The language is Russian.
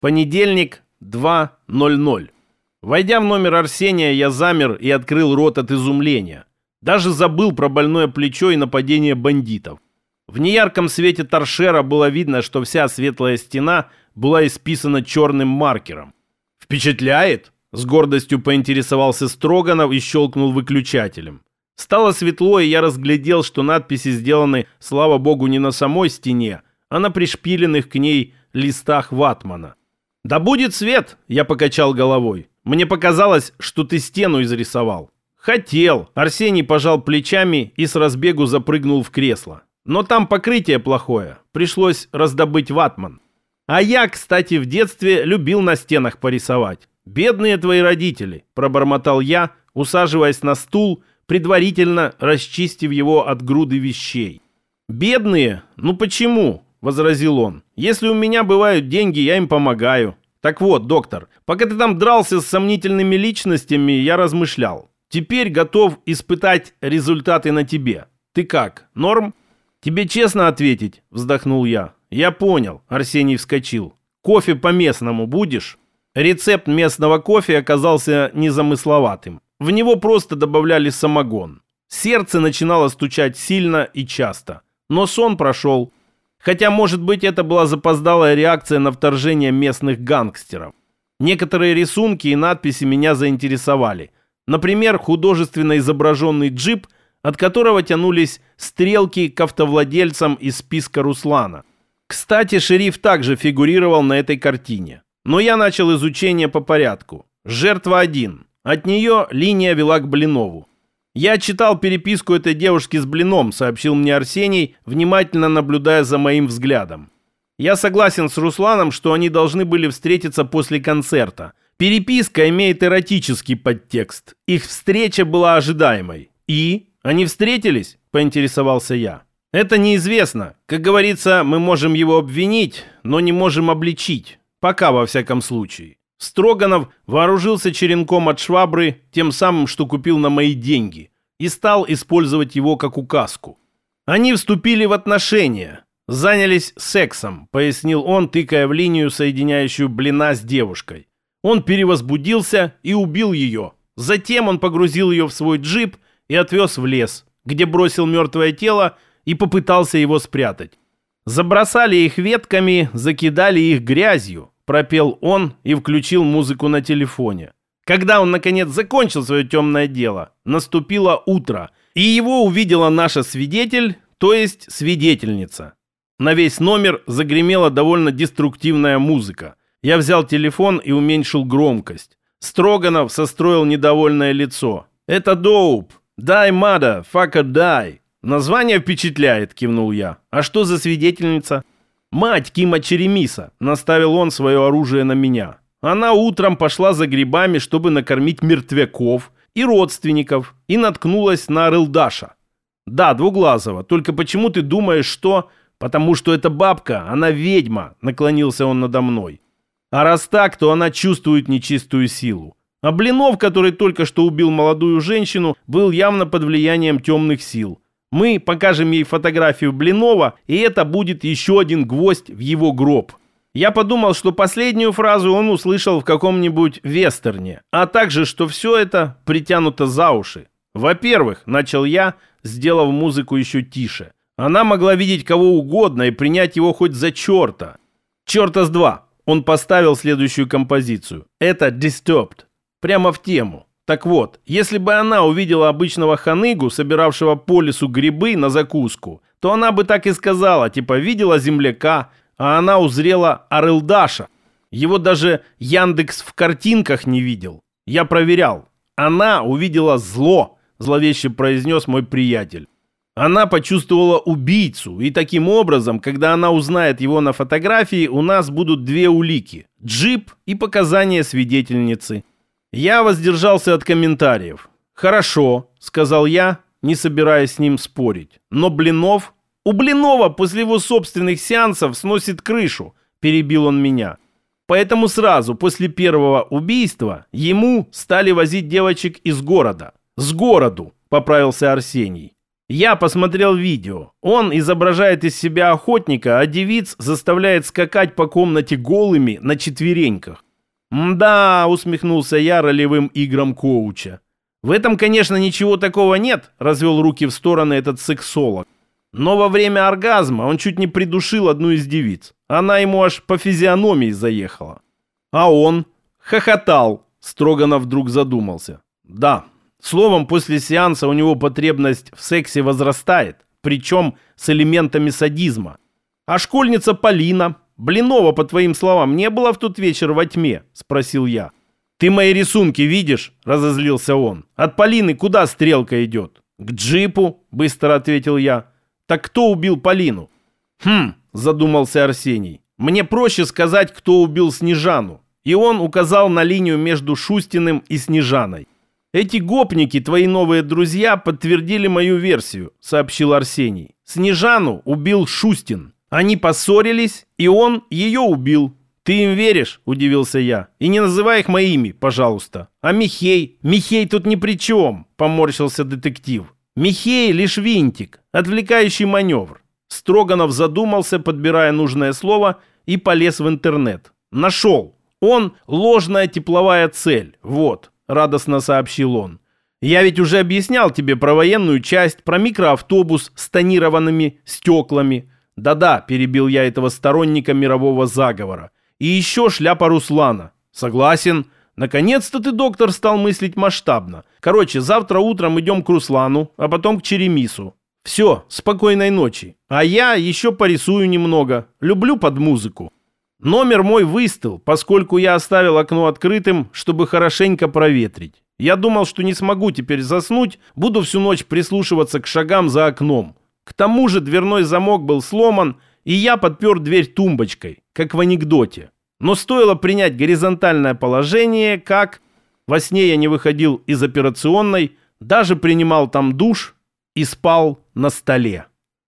Понедельник, 2.00. Войдя в номер Арсения, я замер и открыл рот от изумления. Даже забыл про больное плечо и нападение бандитов. В неярком свете торшера было видно, что вся светлая стена была исписана черным маркером. «Впечатляет?» — с гордостью поинтересовался Строганов и щелкнул выключателем. Стало светло, и я разглядел, что надписи сделаны, слава богу, не на самой стене, а на пришпиленных к ней листах ватмана. «Да будет свет!» — я покачал головой. «Мне показалось, что ты стену изрисовал». «Хотел!» — Арсений пожал плечами и с разбегу запрыгнул в кресло. «Но там покрытие плохое. Пришлось раздобыть ватман». «А я, кстати, в детстве любил на стенах порисовать. Бедные твои родители!» — пробормотал я, усаживаясь на стул, предварительно расчистив его от груды вещей. «Бедные? Ну почему?» — возразил он. «Если у меня бывают деньги, я им помогаю. Так вот, доктор, пока ты там дрался с сомнительными личностями, я размышлял. Теперь готов испытать результаты на тебе. Ты как, норм?» «Тебе честно ответить?» — вздохнул я. «Я понял», — Арсений вскочил. «Кофе по-местному будешь?» Рецепт местного кофе оказался незамысловатым. В него просто добавляли самогон. Сердце начинало стучать сильно и часто. Но сон прошел. Хотя, может быть, это была запоздалая реакция на вторжение местных гангстеров. Некоторые рисунки и надписи меня заинтересовали. Например, художественно изображенный джип, от которого тянулись стрелки к автовладельцам из списка Руслана. Кстати, шериф также фигурировал на этой картине. Но я начал изучение по порядку. Жертва 1. От нее линия вела к Блинову. «Я читал переписку этой девушки с блином», — сообщил мне Арсений, внимательно наблюдая за моим взглядом. «Я согласен с Русланом, что они должны были встретиться после концерта. Переписка имеет эротический подтекст. Их встреча была ожидаемой. И? Они встретились?» — поинтересовался я. «Это неизвестно. Как говорится, мы можем его обвинить, но не можем обличить. Пока, во всяком случае. Строганов вооружился черенком от швабры, тем самым, что купил на мои деньги, и стал использовать его как указку. Они вступили в отношения, занялись сексом, пояснил он, тыкая в линию, соединяющую блина с девушкой. Он перевозбудился и убил ее. Затем он погрузил ее в свой джип и отвез в лес, где бросил мертвое тело и попытался его спрятать. Забросали их ветками, закидали их грязью, пропел он и включил музыку на телефоне. Когда он, наконец, закончил свое темное дело, наступило утро, и его увидела наша свидетель, то есть свидетельница. На весь номер загремела довольно деструктивная музыка. Я взял телефон и уменьшил громкость. Строганов состроил недовольное лицо. «Это доуп! Дай, мада! Фака, дай!» «Название впечатляет», — кивнул я. «А что за свидетельница?» «Мать Кима Черемиса!» – наставил он свое оружие на меня. Она утром пошла за грибами, чтобы накормить мертвяков и родственников, и наткнулась на Рылдаша. «Да, Двуглазого, только почему ты думаешь, что...» «Потому что эта бабка, она ведьма», — наклонился он надо мной. «А раз так, то она чувствует нечистую силу. А Блинов, который только что убил молодую женщину, был явно под влиянием темных сил. Мы покажем ей фотографию Блинова, и это будет еще один гвоздь в его гроб. Я подумал, что последнюю фразу он услышал в каком-нибудь вестерне, а также, что все это притянуто за уши. Во-первых, начал я, сделав музыку еще тише. Она могла видеть кого угодно и принять его хоть за черта. Черта с два. Он поставил следующую композицию. Это Disturbed. Прямо в тему. Так вот, если бы она увидела обычного ханыгу, собиравшего по лесу грибы на закуску, то она бы так и сказала, типа видела земляка, а она узрела Арылдаша. Его даже Яндекс в картинках не видел. Я проверял. Она увидела зло, зловеще произнес мой приятель. Она почувствовала убийцу, и таким образом, когда она узнает его на фотографии, у нас будут две улики – джип и показания свидетельницы. Я воздержался от комментариев. «Хорошо», — сказал я, не собираясь с ним спорить. «Но Блинов...» «У Блинова после его собственных сеансов сносит крышу», — перебил он меня. Поэтому сразу после первого убийства ему стали возить девочек из города. «С городу», — поправился Арсений. Я посмотрел видео. Он изображает из себя охотника, а девиц заставляет скакать по комнате голыми на четвереньках. «Да», — усмехнулся я ролевым играм коуча. «В этом, конечно, ничего такого нет», — развел руки в стороны этот сексолог. Но во время оргазма он чуть не придушил одну из девиц. Она ему аж по физиономии заехала. А он хохотал. Строганов вдруг задумался. Да, словом, после сеанса у него потребность в сексе возрастает, причем с элементами садизма. А школьница Полина, Блинова, по твоим словам, не было в тот вечер во тьме? Спросил я. Ты мои рисунки видишь? Разозлился он. От Полины куда стрелка идет? К джипу, быстро ответил я. Так кто убил Полину? Хм, задумался Арсений. Мне проще сказать, кто убил Снежану. И он указал на линию между Шустиным и Снежаной. «Эти гопники, твои новые друзья, подтвердили мою версию», — сообщил Арсений. «Снежану убил Шустин. Они поссорились, и он ее убил. Ты им веришь?» — удивился я. «И не называй их моими, пожалуйста. А Михей? Михей тут ни при чем», — поморщился детектив. «Михей лишь винтик, отвлекающий маневр». Строганов задумался, подбирая нужное слово, и полез в интернет. Нашел. Он ложная тепловая цель. Вот, радостно сообщил он. Я ведь уже объяснял тебе про военную часть, про микроавтобус с тонированными стеклами. Да-да, перебил я этого сторонника мирового заговора. И еще шляпа Руслана. Согласен. Наконец-то ты, доктор, стал мыслить масштабно. Короче, завтра утром идем к Руслану, а потом к Черемису. Все, спокойной ночи. А я еще порисую немного. Люблю под музыку. Номер мой выстыл, поскольку я оставил окно открытым, чтобы хорошенько проветрить. Я думал, что не смогу теперь заснуть, буду всю ночь прислушиваться к шагам за окном. К тому же дверной замок был сломан, и я подпер дверь тумбочкой, как в анекдоте. Но стоило принять горизонтальное положение, как... Во сне я не выходил из операционной, даже принимал там душ и спал на столе.